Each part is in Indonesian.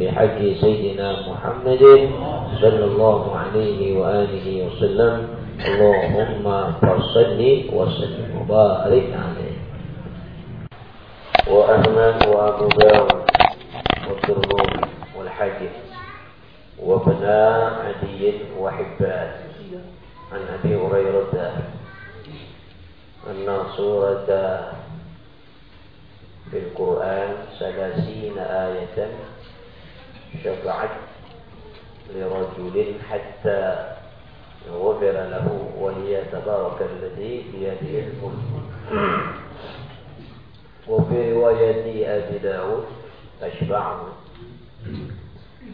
بحق سيدنا محمد صلى الله عليه وآله وسلم. اللهم فصل وسلم وبارك عليه. وأحمد وأبو داود والترمذي والحاكم وابن عدي وحبان عن أبي هريرة أن سورة في القرآن ثلاثين آية شفعت لرجل حتى غفر له وهي تبارك الذي بيده الملك وفي رواية أبي داود تشفعه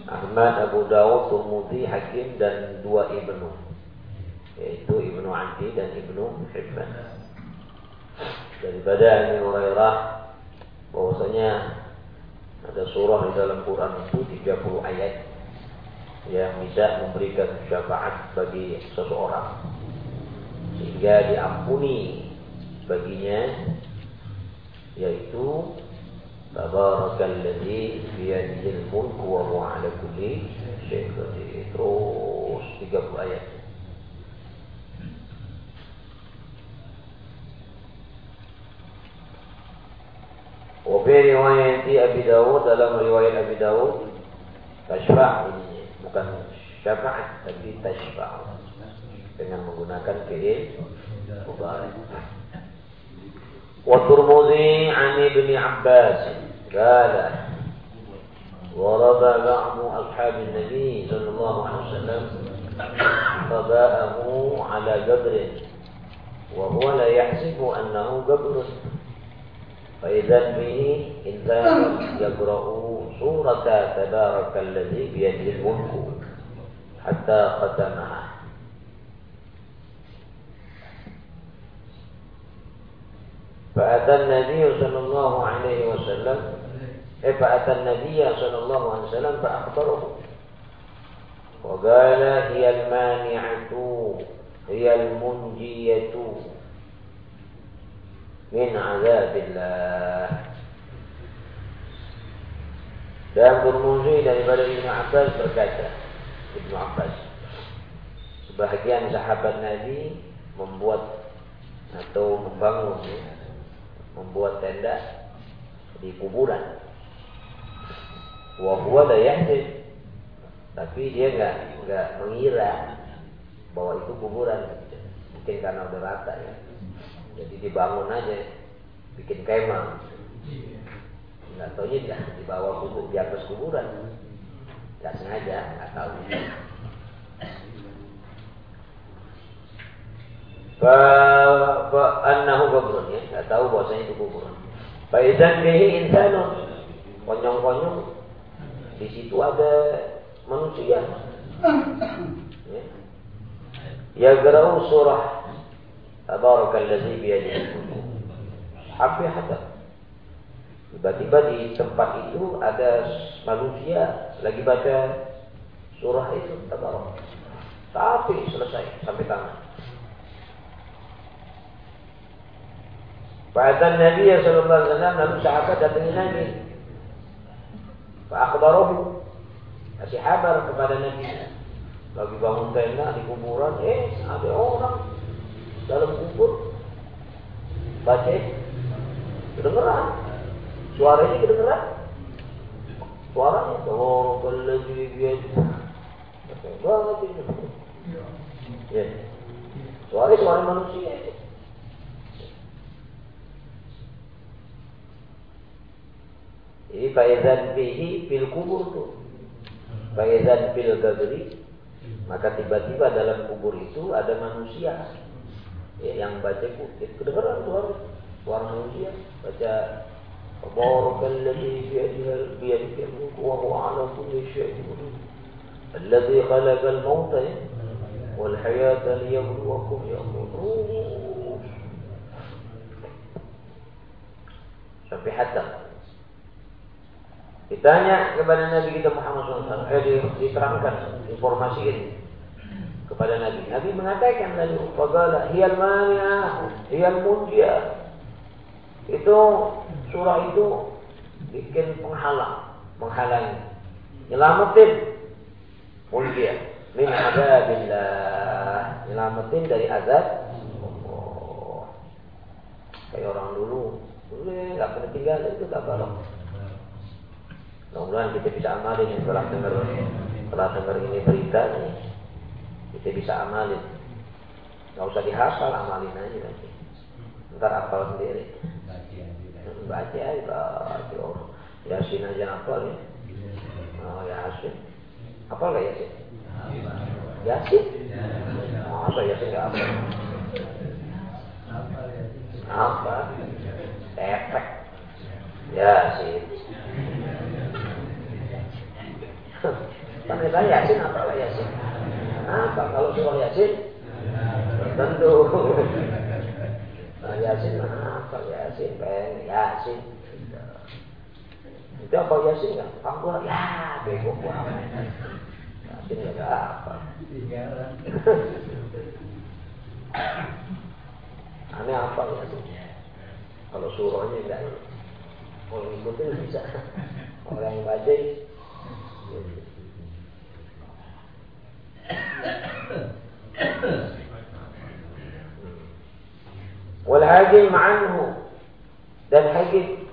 Ahmad, Abu Dawud, Turmudi, Hakim dan dua ibnu yaitu Ibnu Adi dan Ibnu Hibban daripada Abi Hurairah bahwasanya ada surah di dalam Quran itu 30 ayat yang bisa memberikan syafaat bagi seseorang sehingga diampuni baginya yaitu Tabarakalladzi biyadihil mulku wa huwa ala kulli syai'in qadir. Terus 30 ayat. وفي رواية أبي داود dalam riwayat Abi Dawud tashfa' ini bukan syafaat tapi tashfa' dengan menggunakan fi'il mudhari. والترمذي عن ابن عباس قال ضرب بعض أصحاب النبي صلى الله عليه وسلم قباءه على قبر وهو لا يحسب أنه قبر فإذا به إنسان يقرأ سورة تبارك الذي بيده الملك حتى ختمها. فأتى النبي صلى الله عليه وسلم فأتى النبي صلى الله عليه وسلم فأخبره. وقال هي المانعة هي المنجية. min azabillah. Dan dari daripada Ibn Abbas berkata Ibn Abbas sebahagian sahabat Nabi membuat atau membangun ya, membuat tenda di kuburan. Wahuwa huwa la tapi dia enggak nggak mengira bahwa itu kuburan. Mungkin karena udah rata ya. Jadi dibangun aja bikin kemah. Enggak tahu dia di bawah kubur di atas kuburan. Enggak sengaja, enggak tahu. fa annahu qabrun ya. Enggak tahu bahwasanya itu kuburan fa idzan bihi insanun konyong-konyong di situ ada manusia. Ya. Ya garau surah tabarakalladzi biyadihi hampir hadap tiba-tiba di tempat itu ada manusia lagi baca surah itu tabarak tapi selesai sampai tangan Fa'atan Nabi sallallahu alaihi wasallam lalu sahabat datangi Nabi. Fa'akhbaruhu. Kasih kabar kepada Nabi. Lagi bangun tenda di kuburan, eh ada orang dalam kubur. Baca kedengeran. Suaranya kedengeran. Suaranya oh lagi biasa. banget ini. Ya. Suara suara manusia. Jadi faizan fihi fil kubur tuh. Faizan fil gadri. Maka tiba-tiba dalam kubur itu ada manusia yang baca kutip. Kedengaran suara suara manusia baca Tabarakalladzi biyadihi biyadihi al-mulku wa huwa ala kulli syai'in qadir. Alladzi khalaqal mauta wal hayata liyabluwakum ya Allah. Sampai hatam. Ditanya kepada Nabi kita Muhammad SAW, eh, diterangkan informasi ini kepada Nabi. Nabi mengatakan lalu, "Faqala hiyal mani'ah, hiyal munjiyah." Itu surah itu bikin penghalang, menghalangi, nyelamatin munjiyah min adabillah, nyelamatin dari azab Allah. Kayak orang dulu, dulu nggak pernah tinggal itu barang. Mudah-mudahan kita bisa amalin setelah dengar setelah dengar ini berita nih. Kita bisa amalin. Gak usah dihafal, amalin aja nanti. Ntar hafal sendiri. Baca aja, baca. Oh, Yasin aja hafal ya. Oh, Yasin. Hafal gak Yasin? Yasin? Masa Yasin gak hafal? Apa? Efek. Yasin. Panggil saya Yasin apa Yasin? Apa kalau surah Yasin? Tentu. Nah, Yasin apa Yasin? Pengen Yasin. Itu apa Yasin nggak? Panggul ya bego gua. Yasin nggak apa. Aneh apa Yasin? Kalau surahnya enggak. Kalau ngikutin bisa. Orang yang baca Wal hajim anhu dan hajim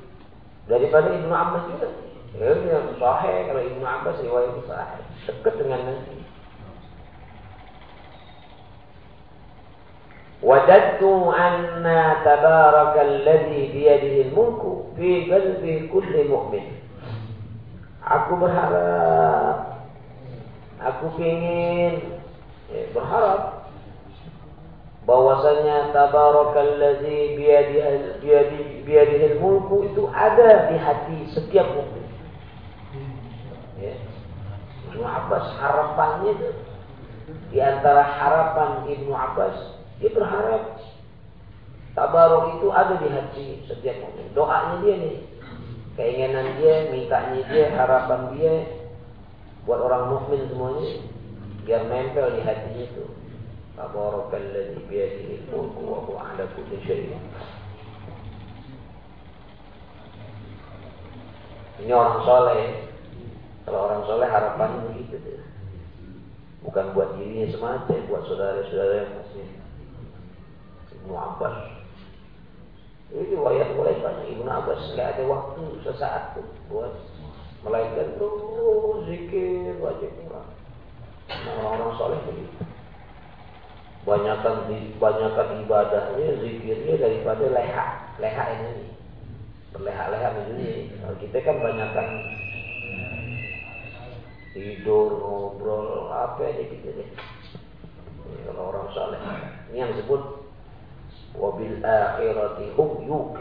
daripada Ibnu Abbas juga. Ya, yang sahih kalau Ibnu Abbas riwayat sahih dekat dengan Nabi. وجدت أن تبارك الذي بيده الملك في قلب كل مؤمن Aku berharap Aku ingin ya, berharap bahwasanya tabarakalladzi biyadihi biyadihi mulku itu ada di hati setiap mukmin. Ya. Ibnu Abbas harapannya itu di antara harapan Ibnu Abbas dia berharap tabarok itu ada di hati setiap mukmin. Doanya dia nih, keinginan dia, mintanya dia, harapan dia buat orang mukmin semuanya biar nempel di hatinya itu. Tabarakalladzi biyadihi al-mulku wa huwa ala kulli syai'in. Ini orang soleh. Kalau orang soleh harapannya begitu tuh. Bukan buat dirinya semata, buat saudara-saudara yang masih Ibnu Abbas. Ini riwayat mulai banyak Ibnu Abbas nggak ada waktu sesaat tuh buat melainkan tuh zikir wajib. Nah, orang-orang soleh begitu. Banyakan banyakkan ibadahnya, zikirnya daripada leha, leha ini. Berleha-leha ini. Kalau kita kan banyakkan tidur, ngobrol, apa aja gitu deh. Ini kalau orang soleh. Ini yang disebut wabil akhirati hum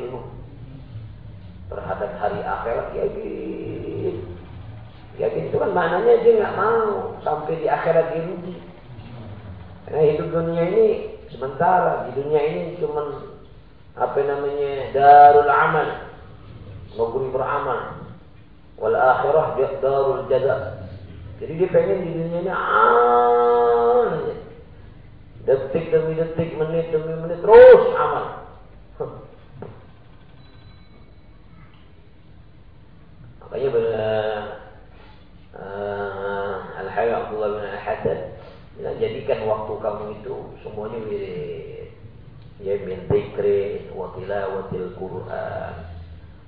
terhadap hari akhirat yakin. Yakin itu kan maknanya dia nggak mau sampai di akhirat dia rugi. Karena hidup dunia ini sementara di dunia ini cuma apa namanya darul amal. Negeri beramal. Wal akhirah darul jaza. Jadi dia pengen di dunia ini amal detik demi detik menit demi menit terus amal makanya uh, Al-Hayy Abdullah bin jadikan waktu kamu itu semuanya wirid ya min dzikri wa tilawatil Quran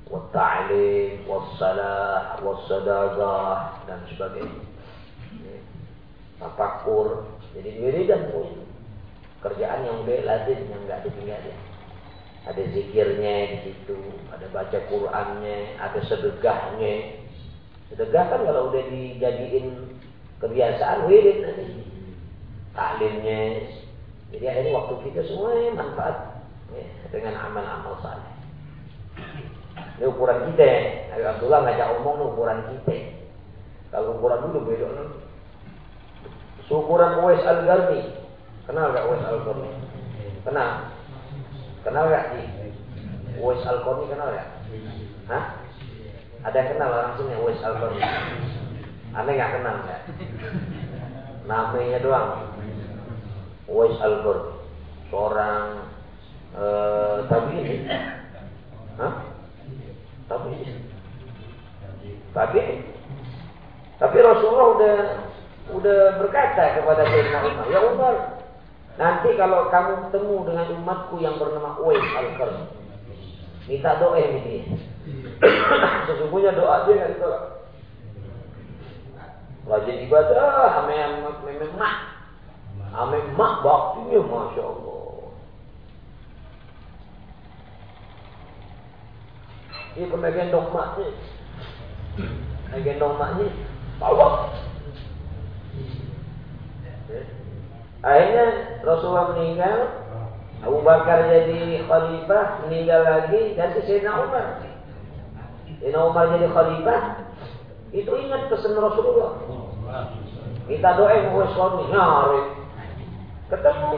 wa ta'lim wa salah wa sadaqah dan sebagainya tapakur. Jadi wiridan pun kerjaan yang udah lazim yang nggak ditinggalin. Ada zikirnya di situ, ada baca Qur'annya, ada sedekahnya. Sedekah kan kalau udah dijadiin kebiasaan wirid nanti. Taklimnya. Jadi akhirnya waktu kita semuanya manfaat ya, dengan amal-amal saleh. Ini ukuran kita. Nabi Abdullah ngajak omong ini ukuran kita. Kalau ukuran dulu beda nih. Ukuran Uwais Al-Garni. Kenal gak Uwais Al-Garni? Kenal? Kenal gak sih? Uwais Al-Qarni kenal gak? Hah? Ada yang kenal orang sini Uwais Al-Qarni? Anda gak kenal gak? Namanya doang. Uwais Al-Qarni. Seorang uh, tabi'in. Hah? Tapi tapi tapi Rasulullah udah udah berkata kepada Sayyidina Umar, ya Umar, nanti kalau kamu ketemu dengan umatku yang bernama Uwais al -Qarn, minta doa ini dia. Sesungguhnya doa dia nggak ditolak. Rajin ibadah, ame ame mak, ame mak baktinya, masya Allah. Dia pernah gendong maknya. Dia gendong maknya. Bawa. Akhirnya Rasulullah meninggal. Abu Bakar jadi khalifah. Meninggal lagi. Dan Sayyidina Umar. Sayyidina Umar jadi khalifah. Itu ingat pesan Rasulullah. Kita doain gue suami. Nyari. Ketemu.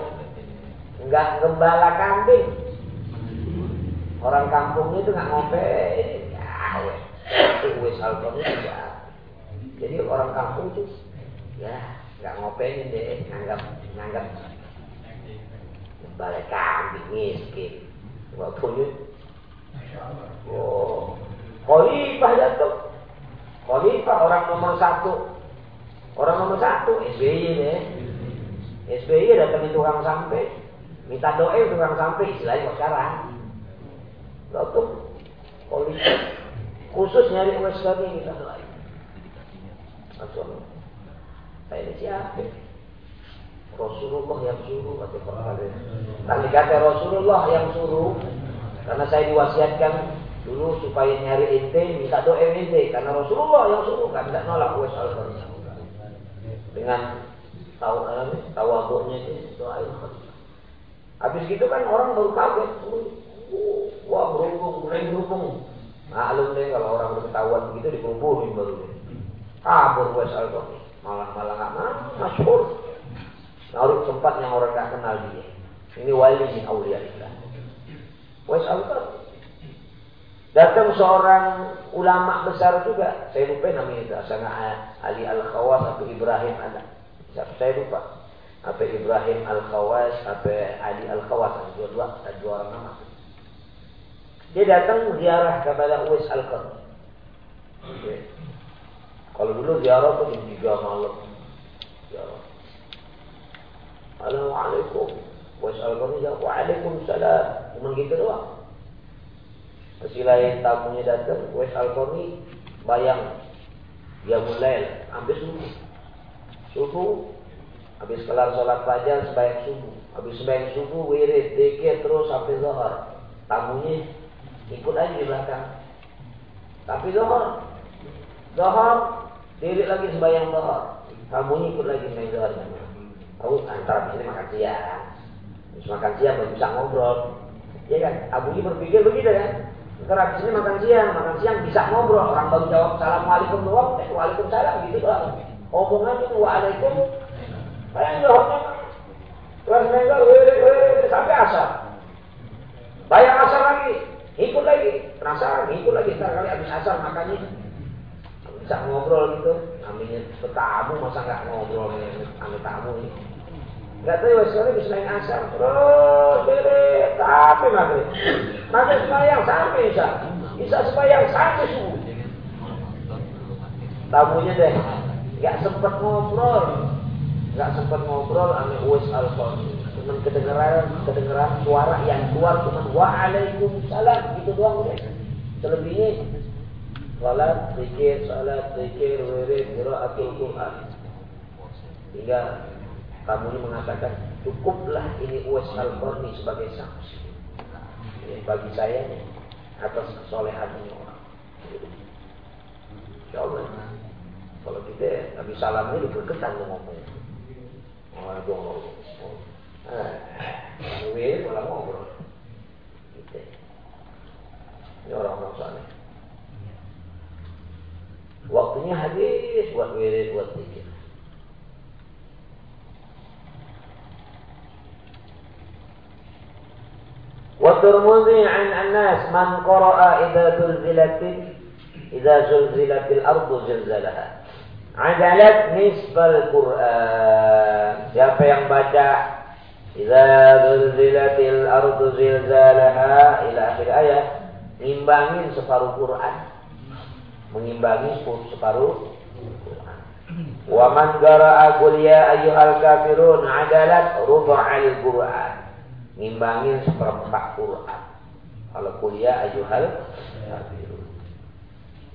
Enggak gembala kambing. Orang kampungnya itu nggak ngombe, ya. Jadi orang kampung itu ya nggak ngopein deh, nganggap nganggap balik kambing miskin. Waktunya, oh, Khalifah jatuh. Khalifah orang nomor satu. Orang nomor satu SBY deh. SBY datang itu tukang sampai, minta doa tukang sampai istilahnya sekarang. Lalu polisi khusus nyari Uwais kami kita lain. Langsung saya ini siapa? Rasulullah yang suruh kata Pak Tadi kata Rasulullah yang suruh karena saya diwasiatkan dulu supaya nyari ente minta doa ente karena Rasulullah yang suruh kan tidak nolak Uwais al dengan tahu tawabunya itu doa Habis gitu kan orang baru kaget, Wah berhubung, mulai berhubung. Maklum deh kalau orang berketahuan begitu dikumpulin baru deh. Kabur gue soal Malah malah nggak mah, masyhur. Naruh tempat yang orang nggak kenal dia. Ini wali min awliya Allah. Wes al Datang seorang ulama besar juga. Saya lupa namanya itu. Asana Ali Al Khawas atau Ibrahim ada. Saya lupa. Apa Ibrahim Al Khawas, apa Ali Al Khawas. Dua-dua, dua orang nama. Dia datang ziarah kepada Uwais Al-Qarni. Kalau dulu ziarah tuh jam 3 malam. Ziarah. Assalamualaikum. Jawab, Waalaikumsalam. Cuma gitu doang. Masih lain tamunya datang, Al-Qarni bayang. Dia mulai ambil subuh. Subuh, habis kelar sholat fajar, sebayang subuh. Habis sebayang subuh, wirid, dikit terus sampai zuhur. Tamunya ikut aja di belakang. Tapi zohor, zohor, diri lagi sebayang zohor. Kamu ikut lagi main zohor. Tahu antara di sini makan siang, Terus makan siang baru bisa ngobrol. Ya kan? Abu berpikir begitu kan? Ntar habis ini makan siang, makan siang bisa ngobrol. Orang baru jawab assalamualaikum doang, eh, waalaikumsalam gitu doang. Omongan itu waalaikum, bayang zohornya. Terus mereka sampai asar. Bayang asar lagi, ikut lagi penasaran ikut lagi ntar kali habis asar makanya bisa ngobrol gitu. Namanya tetamu masa nggak ngobrol sama tamu ini. Nggak tahu ya sekali bisa main asar. Terus bere tapi maghrib maghrib sembahyang sampai isya isya sembahyang sampai subuh tamunya deh nggak sempet ngobrol. Nggak sempet ngobrol sama Uwais al cuma kedengeran kedengeran suara yang keluar cuma waalaikumsalam itu doang deh selebihnya salat zikir salat zikir wirid qiraatul Quran Hingga kamu ini mengatakan cukuplah ini Uwais al sebagai saksi bagi saya atas kesolehannya orang. Insya Allah. Kalau kita Nabi Salam ini berkesan ngomong. Oh, dong. Ah, malah ngobrol. Gitu. Ini orang-orang soleh. Waktunya habis buat wirid, buat zikir. والترمذي عن الناس من قرأ إذا زلزلت إذا زلزلت الأرض زلزلها عدلت نصف القرآن siapa yang baca إذا زلزلت الأرض زلزالها إلى آخر ayat nimbangin separuh Quran mengimbangi separuh Quran. Wa man qara'a qul ya ayyuhal kafirun adalat rub'al Quran. Ngimbangin seperempat Quran. Kalau kuliah ayyuhal kafirun.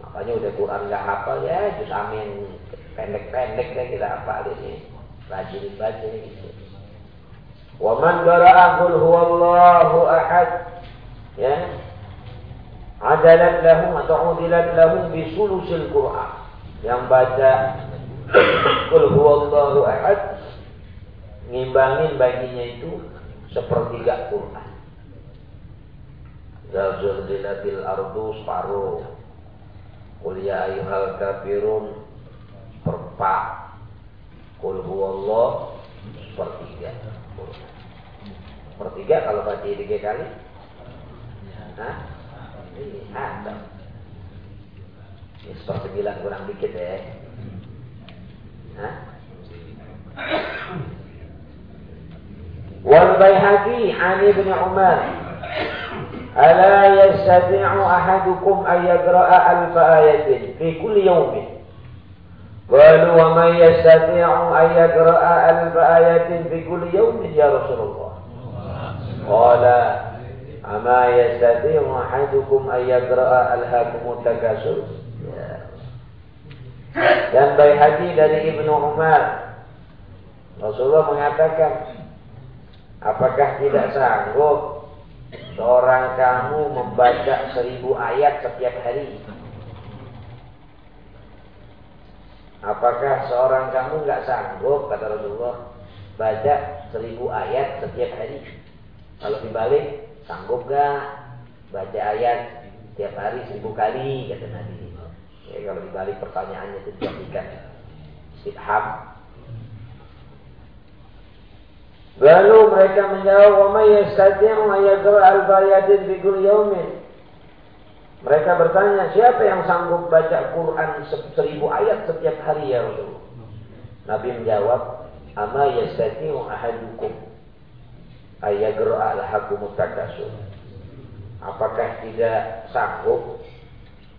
Makanya udah Quran enggak hafal ya, juz amin pendek-pendek deh kita hafal ini. Rajin baca gitu. Wa man qara'a qul huwallahu ahad. Ya, adalat lahum atau udilat lahum bisulusil Quran. Yang baca Qul huwallahu ahad ngimbangin baginya itu sepertiga Quran. Zalzalatil ardu separuh. Qul ya ayyuhal kafirun perpak. Qul huwallahu sepertiga Quran. Sepertiga kalau baca tiga kali. Hah? Ada. Ini sepersembilan kurang dikit ya. Hah? والبيهقي عن ابن عمر ألا يستطيع أحدكم أن يقرأ ألف آية في كل يوم قالوا ومن يستطيع أن يقرأ ألف آية في كل يوم يا رسول الله قال Ama yastati'u ahadukum ayyagra'a alhaakumut takasur. Dan baik haji dari Ibnu Umar Rasulullah mengatakan Apakah tidak sanggup Seorang kamu membaca seribu ayat setiap hari Apakah seorang kamu nggak sanggup Kata Rasulullah Baca seribu ayat setiap hari Kalau dibalik Sanggup gak baca ayat tiap hari seribu kali kata Nabi. Ya, kalau dibalik pertanyaannya itu dijadikan istiham. Lalu mereka menjawab, "Wa may yastati'u an kulli yawmin?" Mereka bertanya, siapa yang sanggup baca Quran seribu ayat setiap hari ya Rasulullah? Nabi menjawab, "Ama yastati'u ahadukum ayagra alhaqumut takasur. Apakah tidak sanggup?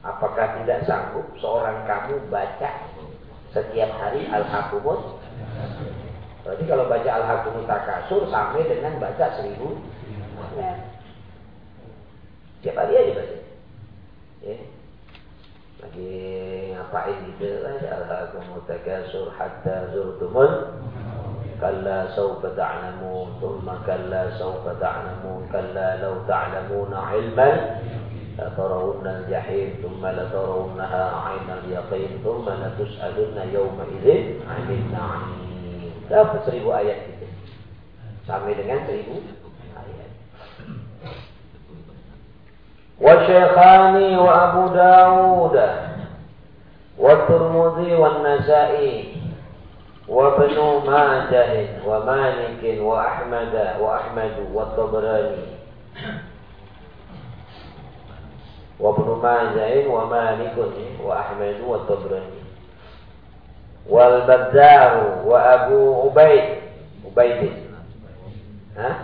Apakah tidak sanggup seorang kamu baca setiap hari al-hakumut? Berarti kalau baca al-hakumut takasur sampai dengan baca seribu Setiap hari aja baca. Ya. Lagi ngapain gitu al-hakumut takasur hatta zurtumul كلا سوف تعلمون ثم كلا سوف تعلمون كلا لو تعلمون علما لترون الجحيم ثم لترونها عين اليقين ثم لتسألن يومئذ عن النعيم. dapat seribu ayat itu. Sampai dengan seribu ayat. وأبو داود والترمذي والنسائي وابن ماجه ومالك وأحمد وأحمد والطبراني. وابن ماجه ومالك وأحمد والطبراني. والبزار وأبو عبيد. عبيد. ها؟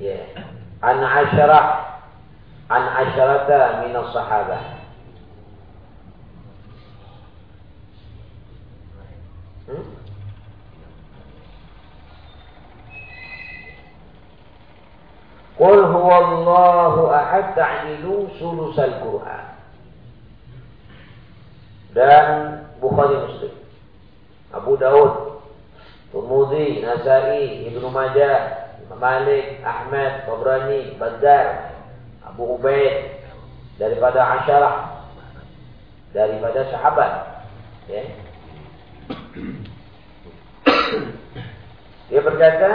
yeah. عن عشرة. عن عشرة من الصحابة. Qul huwallahu ahad ta'dilu sulusal Qur'an. Dan Bukhari Muslim. Abu Daud Tumudi, Nasai, Ibnu Majah, Malik, Ahmad, Tabrani, Badar, Abu Ubaid daripada asyarah daripada sahabat ya. Dia berkata,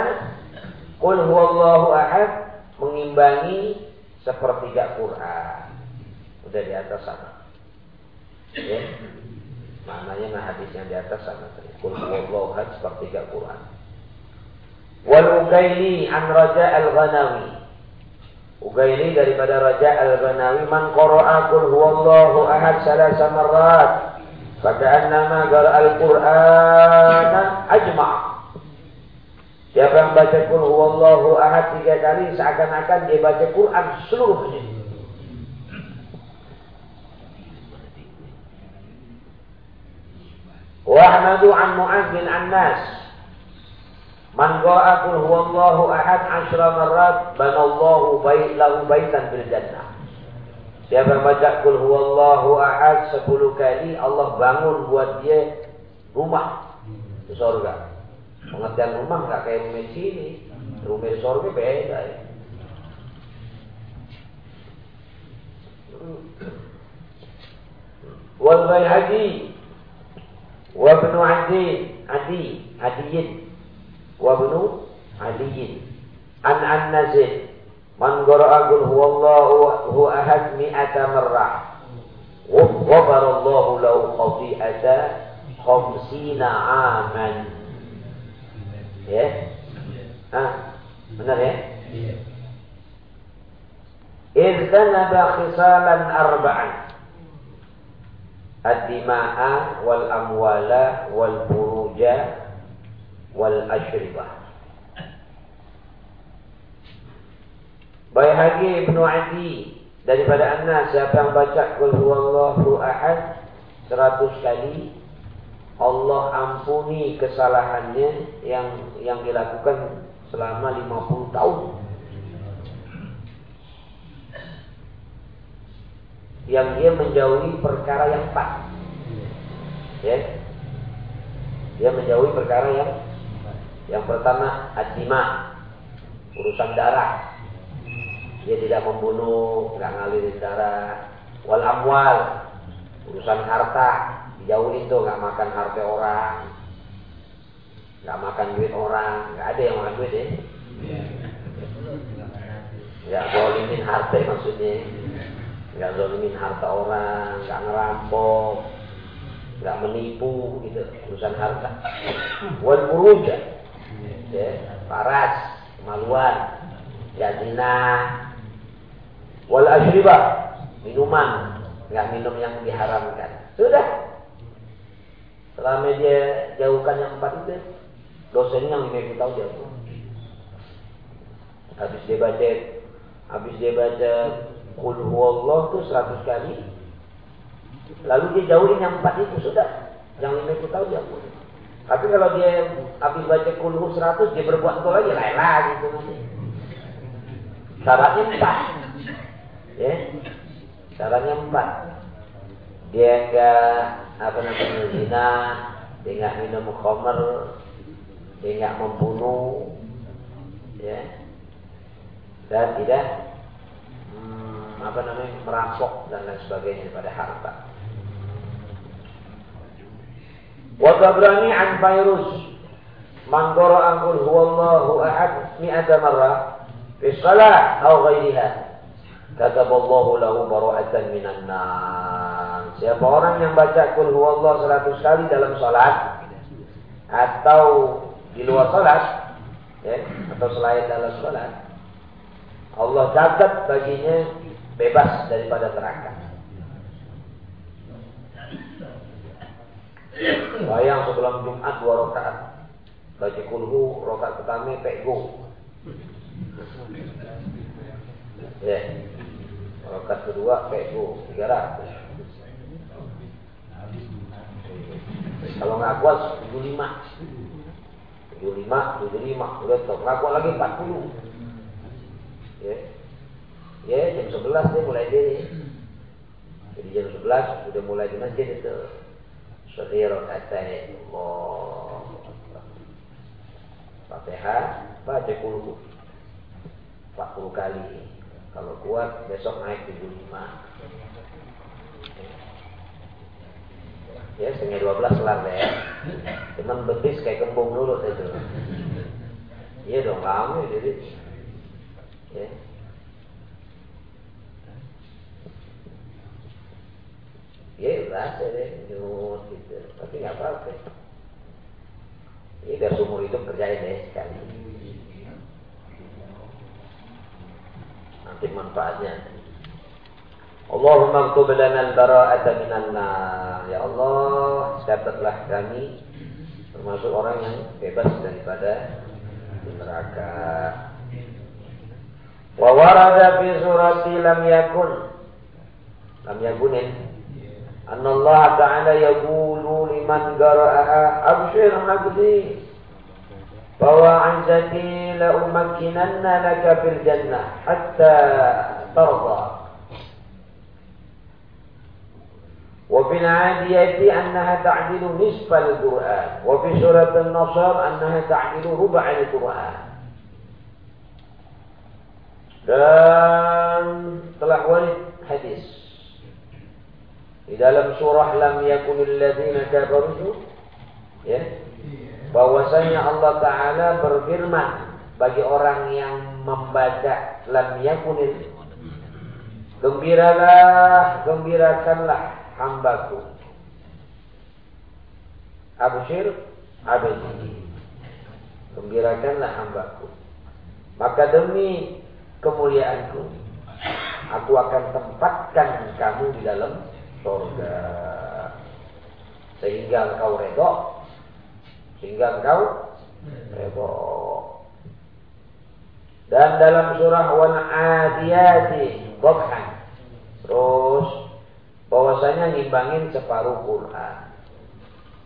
"Qul huwallahu ahad" mengimbangi sepertiga Quran. Udah di atas sana. Ya. Maknanya nah hadis yang di atas sama tadi. Qul huwallahu sepertiga Quran. Wal Ugaili an Raja Al-Ghanawi. Ugaili daripada Raja Al-Ghanawi man qara'a qul huwallahu ahad salasa marrat. Faka'annama qara'a al-Qur'ana ajma'. Siapa yang baca qul huwallahu ahad tiga kali seakan-akan dia baca Quran seluruhnya. Wa ahmadu an Mu'adz bin Annas Man qara'a qul huwallahu ahad asyra marrat banallahu bait lahu baitan bil jannah. Siapa yang baca qul huwallahu ahad 10 kali Allah bangun buat dia rumah di surga pengertian rumah nggak kayak rumah sini. Rumah sorga beda ya. Wal bayhaqi wa ibn adi adi adiyin. Wa ibn adiyin. An an nazid man qara'a qul huwallahu hu ahad mi'ata marrah wa ghafara Allahu lahu khati'ata 50 aman ya. Ah benar ya? Irtanaba khisalan arba'an. Ad-dima'a wal amwala wal buruja wal ashribah. Baihaqi Ibnu Adi daripada Anas siapa yang baca? Qul huwallahu ahad 100 kali Allah ampuni kesalahannya yang yang dilakukan selama 50 tahun. Yang dia menjauhi perkara yang empat. Ya. Dia menjauhi perkara yang yang pertama adima, urusan darah. Dia tidak membunuh, nggak ngalirin darah. Wal amwal, urusan harta, dijauhin tuh nggak makan harta orang, nggak makan duit orang, nggak ada yang makan duit ya. Nggak zolimin harta maksudnya, nggak zolimin harta orang, nggak ngerampok, nggak menipu gitu urusan harta. Wal buruja, ya, paras, kemaluan, ya zina, wal ashribah, minuman, nggak minum yang diharamkan. Sudah. Selama dia jauhkan yang empat itu, dosennya yang lima tahun jauh. Habis dia baca, habis dia baca Qul huwallah tuh seratus kali. Lalu dia jauhin yang empat itu sudah. Yang lima tahun jauh. Tapi kalau dia habis baca kulhu 100 dia berbuat itu lagi lain lagi itu nanti. Syaratnya empat. Ya. Syaratnya empat. Dia enggak apa namanya zina, dia minum khamr, dia membunuh, ya. Dan tidak hmm, apa namanya merampok dan lain sebagainya pada harta. Wa Tabrani an Fairuz man qara'a qul huwallahu ahad mi'ata marrah fi shalah aw ghairiha kataballahu lahu bara'atan minan nar. Siapa orang yang baca kul huwallah 100 kali dalam sholat atau di luar sholat, ya, atau selain dalam sholat, Allah catat baginya bebas daripada neraka. Bayang sebelum Jumat dua rokaat baca kulhu rakaat pertama pego. Ya, rokaat rakaat kedua tiga 300. Kalau nggak kuat tujuh lima, tujuh lima, tujuh lima, udah top. Nggak kuat lagi empat puluh. Ya, ya jam sebelas dia mulai diri. Jadi jam sebelas sudah mulai di masjid itu. Sehir rakatain Allah Fatihah, baca kulhu 40 kali. Kalau kuat besok naik 75. Ya, setengah 12 selang deh. Cuman betis kayak kembung dulu itu. Iya dong, lama jadi. Ya. Ya, rasa deh, nyut gitu. Tapi nggak apa-apa. Ini biar seumur hidup kerjain deh sekali. Nanti manfaatnya. Allahumma ktub lana al-bara'ata minan. Ya Allah, catatlah kami termasuk orang yang bebas daripada neraka. Wa warada fi surati lam yakun. Lam yakunin. Anna Allah Ta'ala yaqulu liman qara'aha abshir abdi bahwa anzati la umakkinanna laka fil jannah hatta tarda. وفي العادية أنها تعدل نصف القرآن وفي سورة النصر أنها تعدل ربع القرآن dan telah warid hadis di dalam surah lam yakunil ladzina kafaru ya bahwasanya Allah taala berfirman bagi orang yang membaca lam yakunil gembiralah gembirakanlah hambaku abshir abdi gembirakanlah hambaku maka demi kemuliaanku aku akan tempatkan kamu di dalam surga. Sehingga engkau redho sehingga engkau redho dan dalam surah wal adiyati dhabhan terus bahwasanya ngimbangin separuh Quran.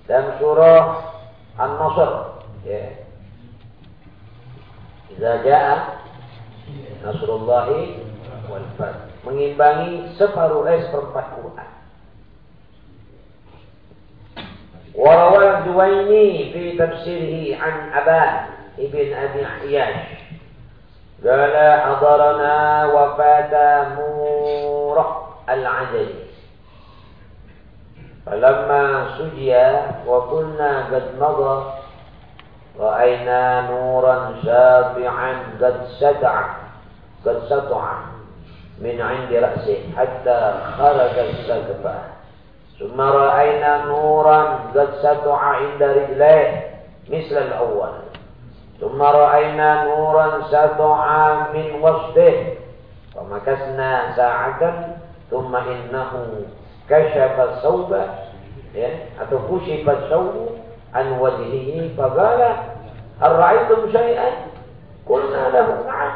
Dan surah An-Nasr ya. Idza nasrullahi wal fath. Mengimbangi separuh es seperempat Quran. Warawal Juwaini fi tafsirhi an Abah ibn Abi Ayyash. Gala hadarana wafata murah al-Ajali. فلما سجي وكنا قد مضى رأينا نورا ساطعا قد سطع قد سطع من عند رأسه حتى خرج السقف ثم رأينا نورا قد سطع عند رجليه مثل الأول ثم رأينا نورا سطع من وسطه فمكثنا ساعة ثم إنه كشف الثوب atau كشف الثوب عن وجهه فقال هل رأيتم شيئا؟ قلنا له نعم.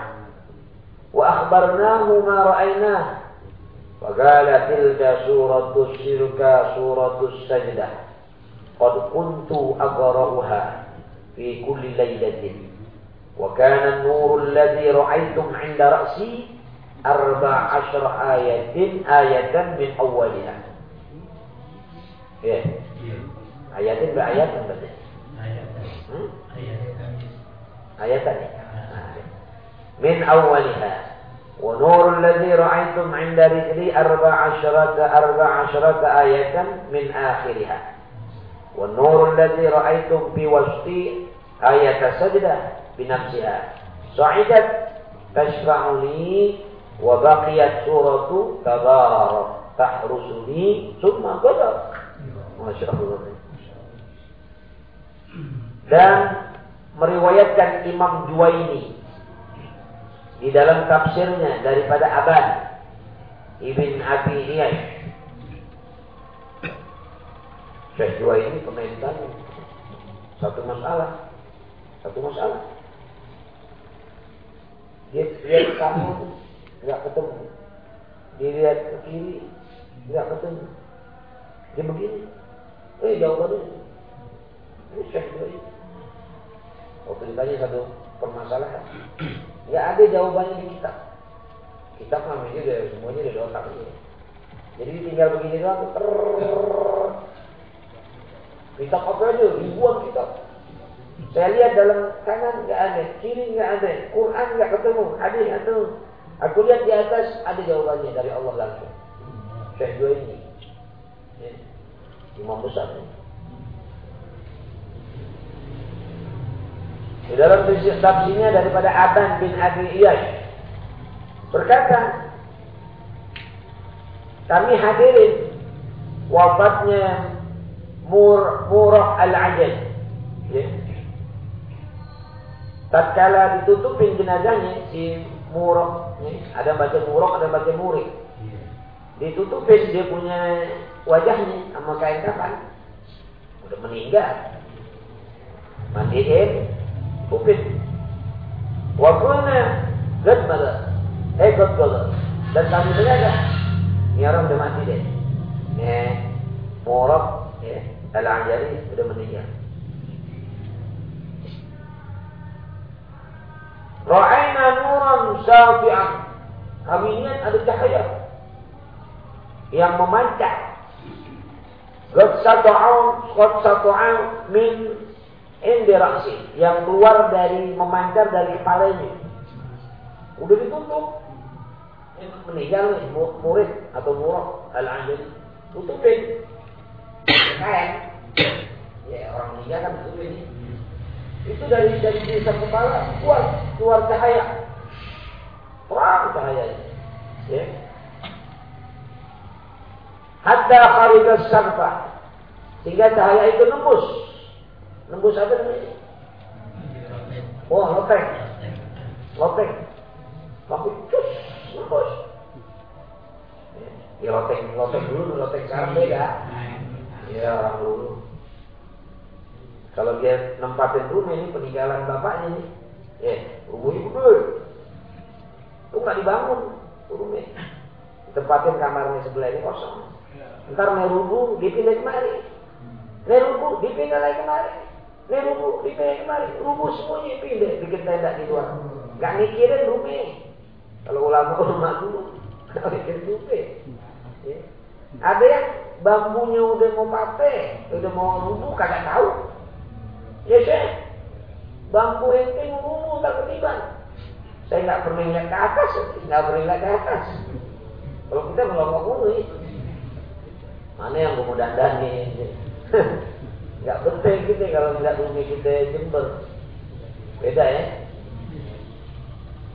وأخبرناه ما رأيناه. فقال تلك سورة الشرك سورة السجدة. قد كنت أقرأها في كل ليلة. وكان النور الذي رأيتم عند رأسي أربع عشر آية آية من أولها إيه آيات بآيات berarti hmm? آيات من أولها ونور الذي رأيتم عند رجلي أربع عشرة أربع عشرة آية من آخرها والنور الذي رأيتم في وسطي آية سجدة بنفسها صعدت تشفع لي wa baqiyat suratu tabarak tahrusuni summa qadar. Masya Allah dan meriwayatkan Imam Juwaini di dalam tafsirnya daripada Aban Ibn Abi Iyash Syekh Juwaini pemerintahnya satu masalah satu masalah. Dia dia kamu nggak ketemu, dia lihat ke kiri nggak ketemu. Dia begini, eh jawabannya ini Syekh ini. Waktu ditanya satu permasalahan, Nggak ada jawabannya di kitab. Kitab namanya udah semuanya udah di otak itu. Jadi tinggal begini doang Kitab apa aja? Ribuan kitab. Saya lihat dalam kanan nggak ada, kiri nggak ada, Quran nggak ketemu, hadis nggak ketemu. Aku lihat di atas ada jawabannya dari Allah langsung. Syekh dua ini, ya. imam besar. Di dalam tafsirnya daripada Aban bin Abi Iyas berkata, kami hadirin wafatnya Mur Murah Al-Ajal. Ya. Tatkala ditutupin jenazahnya si Murah, ya. ada baca Murah, ada baca Murid. Ditutupin dia punya wajahnya sama kain kafan. Udah meninggal. Mandiin, tutupin. Wakulnya, gad mada, eh gad Dan kami berkata, ini orang udah mati deh. Ya, Murah, ya, Al-Anjari sudah meninggal. Ra'ayna nuran syafi'an. Kami lihat ada cahaya yang memancar. Qad sata'u qad sata'u min indi ra'si yang keluar dari memancar dari kepalanya. Udah ditutup. Meninggal nih murid atau murah al-anjali. Tutupin kain ya orang meninggal kan ini itu dari dari desa kepala keluar keluar cahaya. Terang cahaya ya. Hatta kharijas sarfa sehingga cahaya itu nembus. Nembus apa namanya? Oh loteng loteng tapi cus nembus. Ya loteng loteng dulu loteng sekarang beda. Ya orang dulu. Kalau dia nempatin rumah ini peninggalan bapaknya ini, ya rumahnya gede. Itu nggak dibangun rumah. Tempatin kamarnya sebelah ini kosong. Ntar nerubu dipindah kemari. Nerubu dipindah lagi kemari. Nerubu dipindah kemari. Rubu semuanya pindah bikin tenda di luar. Gak mikirin rumah. Kalau ulama ulama dulu, gak mikirin rumah. Ya. Ada yang bambunya udah mau pape, udah mau rubuh kagak tahu. Ya saya, bambu ente rubuh tak ketiban. Saya nggak pernah lihat ke atas, nggak pernah lihat ke atas. Kalau kita melongok dulu, mana yang mau dandani? nggak penting kita kalau nggak bumi kita jember. Beda ya.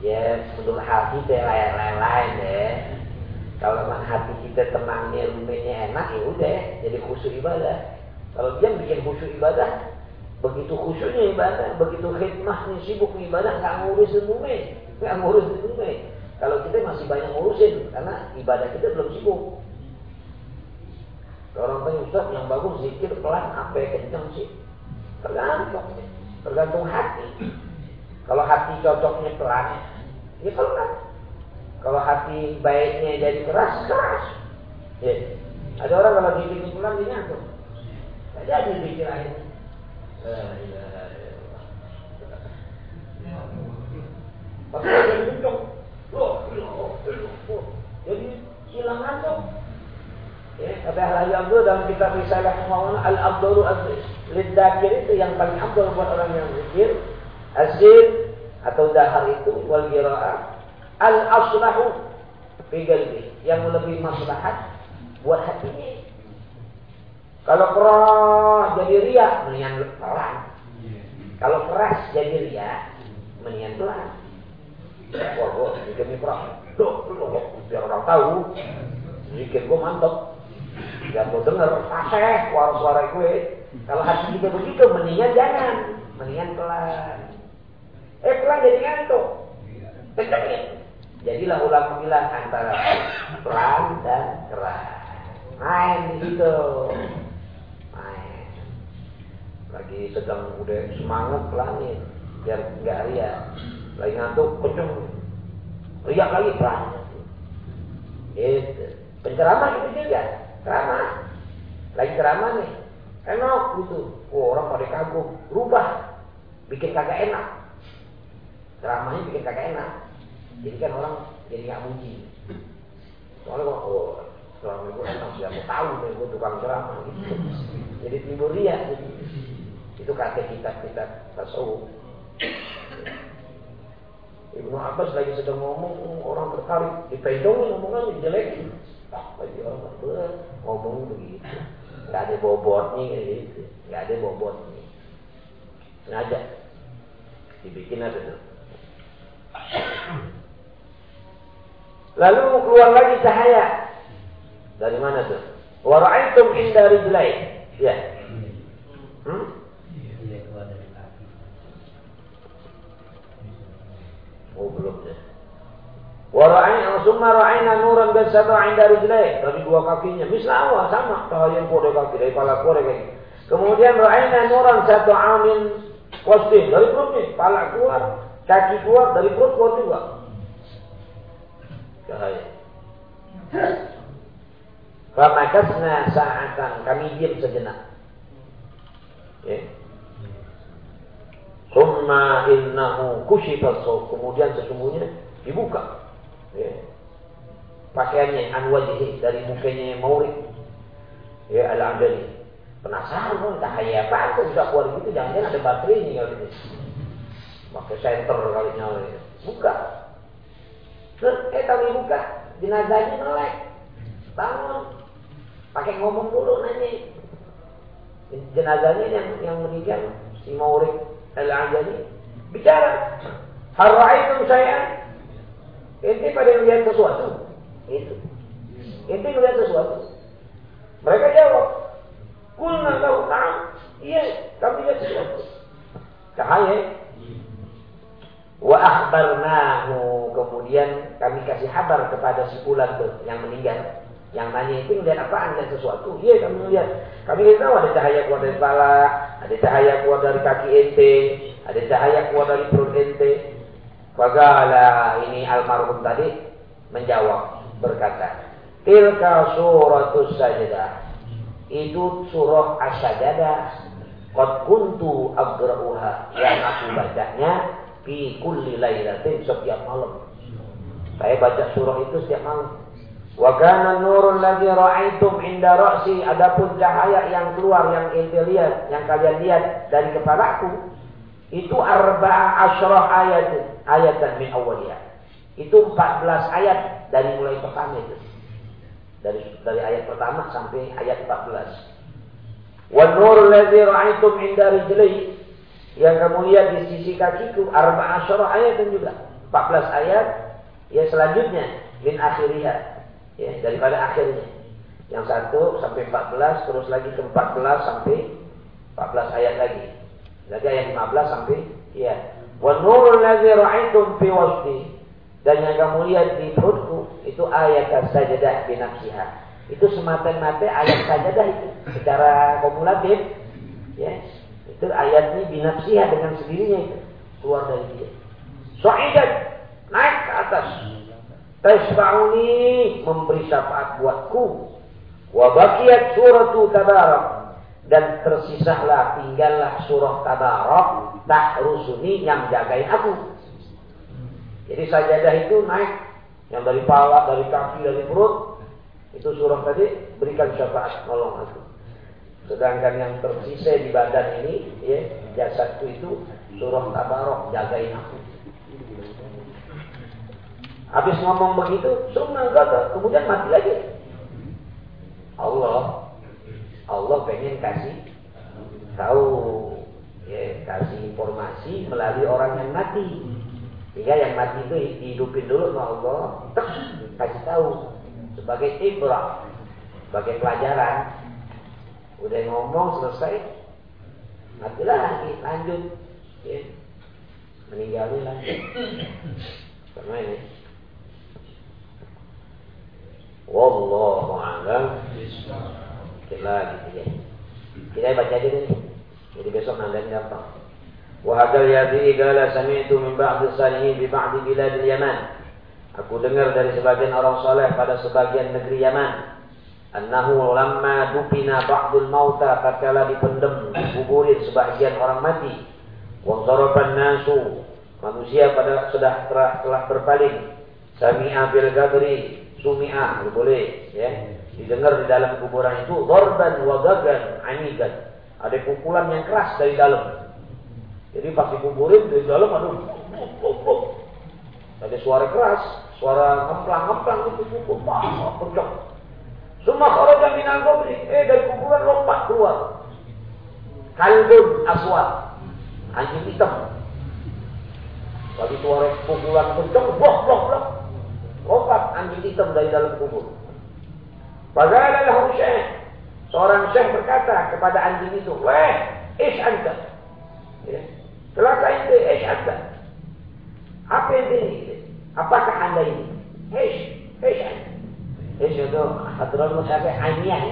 Ya, menurut hati kita lain-lain ya. Kalau memang hati kita tenangnya, rumahnya enak, ya udah, jadi khusyuk ibadah. Kalau dia bikin khusyuk ibadah, begitu khusyuknya ibadah, begitu khidmahnya sibuk ibadah, nggak ngurusin rumah, nggak ngurusin rumah. Kalau kita masih banyak ngurusin, karena ibadah kita belum sibuk. Orang tanya Ustaz yang bagus zikir pelan apa yang kencang sih? Tergantung, tergantung hati. Kalau hati cocoknya pelan, ya pelan. Kalau hati baiknya jadi keras, keras. Ya. Ada orang kalau gigi pulang dia ngantuk. Tidak jadi pikir akhirnya. Loh, loh, loh. Jadi kitab Risalah Maulana Al-Abdulu Lidakir itu yang paling abdul buat orang yang zikir. Azir atau dahar itu wal gira'ah al-aslahu fi yang lebih maslahat buat hatinya. Kalau keras jadi ria, mendingan pelan. Kalau keras jadi ria, mendingan pelan. Wah, gue bikin ini keras. Duh, biar orang tahu. Bikin gue mantep. Biar gue denger, fasih suara-suara gue. Kalau hati kita begitu, mendingan jangan. Mendingan pelan. Eh, pelan jadi ngantuk. Kencengin. Jadilah ulama bilang antara pelan dan keras. Main di situ. Lagi sedang udah semangat pelanin biar nggak ria. Lagi ngantuk kenceng. Riak lagi pelan. Itu. Penceramah itu juga. Ceramah. Lagi ceramah nih. Enak gitu. Oh, orang pada kagum. Rubah. Bikin kagak enak. Ceramahnya bikin kagak enak. Jadi kan orang jadi nggak muji. Soalnya oh, selama itu enak, mau tahu deh gue tukang ceramah gitu. Jadi timbul ria. Jadi. Itu kata kitab-kitab tasawuf. Ibnu Abbas lagi sedang ngomong orang tertarik dipendongin omongannya dijelekin. Ah, lagi orang ngomong begitu. Gak ada bobotnya kayak gitu. Gak ada bobotnya. Sengaja dibikin apa tuh? Lalu keluar lagi cahaya. Dari mana tuh? Wa ra'aitum inda rijlain. Ya. Hmm? Oh belum ya. Wa ra'ayna summa ra'ayna nuran basata 'inda rijlai. Dari dua kakinya mislawa sama cahaya yang pada kaki dari keluar kayak gitu. Kemudian ra'ayna nuran satu amin wasdin dari perutnya, kepala keluar, kaki keluar, dari perut keluar juga. Cahaya. Famakasna sa'atan kami diam sejenak. Ya. Summa innahu kushifa Kemudian sesungguhnya dibuka. Ya. Pakaiannya an wajhi dari mukanya yang maurid. Ya al-adali. Penasaran pun cahaya apa kok bisa keluar gitu jangan-jangan ada baterainya kali ini. Pakai center kali nyala. Buka. Terus eh kami buka jenazahnya melek. Bangun. Pakai ngomong dulu nanya. Jenazahnya yang yang meninggal si Maurik Al-Ajani bicara. Haraitum saya. Ente pada melihat sesuatu. Itu. Ente melihat sesuatu. Mereka jawab. Kulna tahu tahu. Iya, kami lihat sesuatu. Cahaya. Wa akhbarnahu. Kemudian kami kasih kabar kepada si Fulan tuh yang meninggal. Yang nanya itu melihat apaan? Lihat sesuatu. Iya kami melihat. Kami lihat tahu ada cahaya keluar dari kepala, ada cahaya keluar dari kaki ente, ada cahaya keluar dari perut ente. Fagala ini almarhum tadi menjawab berkata, Tilka suratus sajadah. Itu surah as-sajadah. Qad kuntu agra'uha. Yang aku bacanya fi kulli lailatin setiap malam. Saya baca surah itu setiap malam. Wa kana nurul ladzi ra'aitum inda ra'si adapun cahaya yang keluar yang ente lihat, yang kalian lihat dari kepalaku itu arba'a asyrah ayat ayatan min awwaliyah. Itu 14 ayat dari mulai pertama itu. Dari dari ayat pertama sampai ayat 14. Wa nurul ladzi ra'aitum inda rijli yang kamu lihat di sisi kakiku arba'a asyrah ayat juga. 14 ayat ya selanjutnya min akhiriyah ya daripada akhirnya. Yang satu sampai 14 terus lagi ke 14 sampai 14 ayat lagi. Jadi ayat 15 sampai ya. Wa nurul ladzi ra'aitum fi wasdi dan yang kamu lihat di perutku itu ayat sajadah bi nafsiha. Itu semata-mata ayat sajadah itu secara kumulatif ya. Itu ayatnya bi nafsiha dengan sendirinya itu keluar dari dia. Sa'idat naik ke atas Tasba'uni memberi syafaat buatku. Wa baqiyat suratu tabarak dan tersisahlah tinggallah surah tabarak tahrusuni yang jagain aku. Jadi sajadah itu naik yang dari pala, dari kaki, dari perut itu surah tadi berikan syafaat nolong aku. Sedangkan yang tersisa di badan ini ya jasadku itu surah tabarok jagain aku. Habis ngomong begitu, sunnah gagal. Kemudian mati lagi. Allah, Allah pengen kasih tahu, ya, kasih informasi melalui orang yang mati. Sehingga yang mati itu dihidupin dulu sama Allah, kasih tahu sebagai ibrah, sebagai pelajaran. Udah ngomong selesai, mati lagi, lanjut. Ya. Meninggalnya lanjut. Sama ini. Wallahu a'lam. Kita gitu ya. Kita baca aja deh. Jadi besok nandain gampang. Wa hadal yadhi qala sami'tu min ba'd salihin bi ba'd bilad yaman Aku dengar dari sebagian orang soleh pada sebagian negeri Yaman. Annahu lamma dupina ba'dul mauta tatkala dipendem, dikuburin sebagian orang mati. Wa nasu manusia pada sudah telah, telah berpaling. Sami'a bil gadri sumi'ah boleh ya didengar di dalam kuburan itu dorban wa gagan anidan Ada pukulan yang keras dari dalam. Jadi pas dikuburin dari dalam aduh, ada suara keras, suara ngemplang-ngemplang itu pukul, kencang. Semua orang yang minal eh dari kuburan lompat keluar. Kaldun aswad, anjing hitam. Lagi suara pukulan kencang, blok, blok, blok. Lompat anjing hitam dari dalam kubur. Bagaimana syekh. Seorang syekh berkata kepada anjing itu, Weh, ish anta. Ya. Ini, ish anta. Apa ini? Apakah anda ini? Ish, ish anta. Ish itu hadrat musyafi aniyah.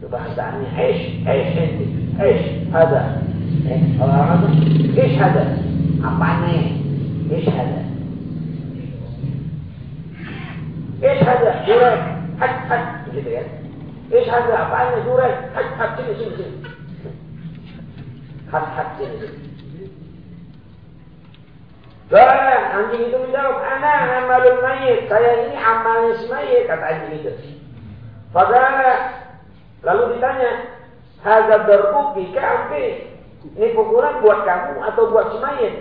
Itu bahasa aniyah. Ish, ish enti. Ish, ada. Eh, orang itu, ish ada. Apanya? Ish ada. Ish ada. Jurek. Had, had. Gitu kan. Ish ada. Apanya? Jurek. Had, had. Sini, sini, sini. Had, had. Sini, sini. Dan anjing itu menjawab, Ana amalul mayit. Saya ini amalnya si mayit, kata anjing itu. Fagala. Lalu ditanya, Hadza darbuki ka'ampi. Ini pukulan buat kamu atau buat si mayit?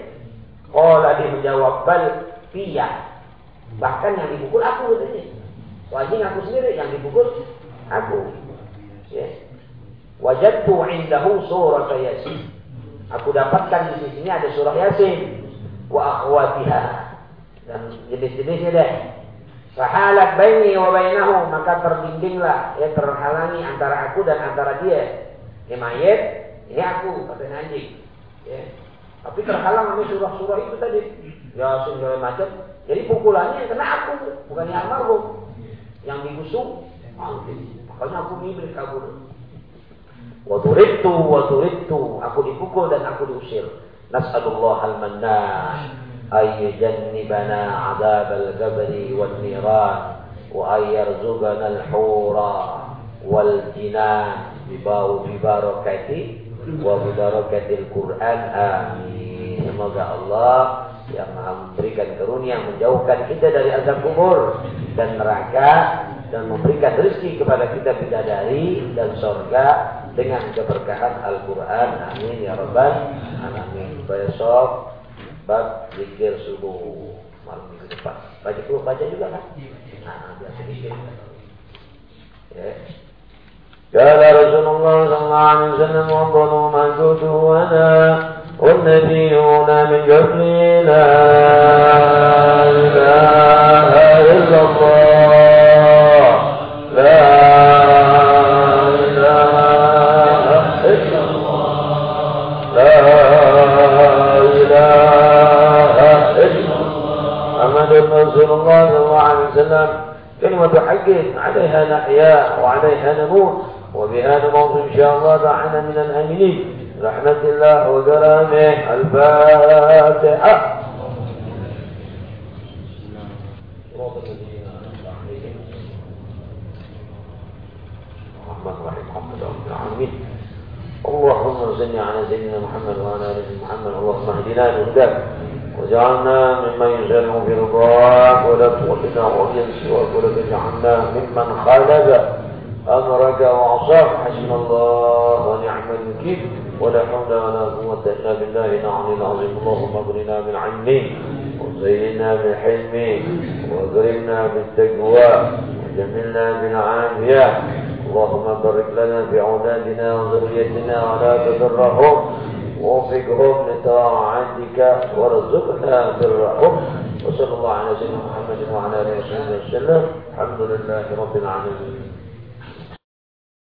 Qala dia menjawab, Bal piyah. Bahkan yang dipukul aku katanya. Anjing aku sendiri yang dipukul aku. Ya. Wajadtu indahu surah Yasin. Aku dapatkan di sini ada surah Yasin wa akhwatiha dan jenis-jenisnya deh. Fahalat baini wa bainahu maka terbimbinglah ya terhalangi antara aku dan antara dia. Ini mayat, ini aku kata anjing. Ya. Tapi terhalang sama surah-surah itu tadi. Ya segala macam. Jadi pukulannya yang kena aku, bukan yang almarhum. Yang digusung, makanya aku mimpi kabur. Waduritu, waduritu. Aku dipukul dan aku diusir. Nas'alullah al-mannan ayyajannibana azab al-qabri wal niran wa ayyarzuqana al-hura wal jinan bibau bibarakati wa bibarakatil Quran amin semoga Allah yang maha memberikan karunia menjauhkan kita dari azab kubur dan neraka dan memberikan rezeki kepada kita bidadari dan surga dengan keberkahan Al-Quran. Amin ya Rabbal Alamin. Besok bab zikir subuh malam minggu depan. Baca dulu, baca juga kan? Nah, biar sedikit. Ya. قال رسول الله صلى الله عليه وسلم وانظروا ما كنت وانا والنبيون من قبلي لا إله إلا الله. لا إله إلا الله. لا إله إلا الله. محمد رسول الله صلى الله عليه وسلم. كلمة حق عليها نحيا وعليها نموت. وبها نموت إن شاء الله دعنا من الآمنين. رحمة الله وكرامه الفاتحة اللهم صل على سيدنا محمد وعلى آل محمد. اللهم اهدنا لهداك وجعلنا ممن يسلم في رضاك ولا تولنا وليا سواك ولا تجعلنا ممن خالف. أمرك وعصاك. حسبنا الله ونعم الوكيل. ولا حول ولا قوة إلا بالله العلي العظيم. اللهم اغننا بالعلم وزينا بالحلم وأكرمنا بالتقوى وجملنا بالعافية. اللهم بارك لنا في أولادنا وذريتنا ولا تضرهم. ووفقهم لطاعتك وارزقنا برهم. وصلى الله على سيدنا محمد وعلى آله وصحبه وسلم. الحمد لله رب العالمين.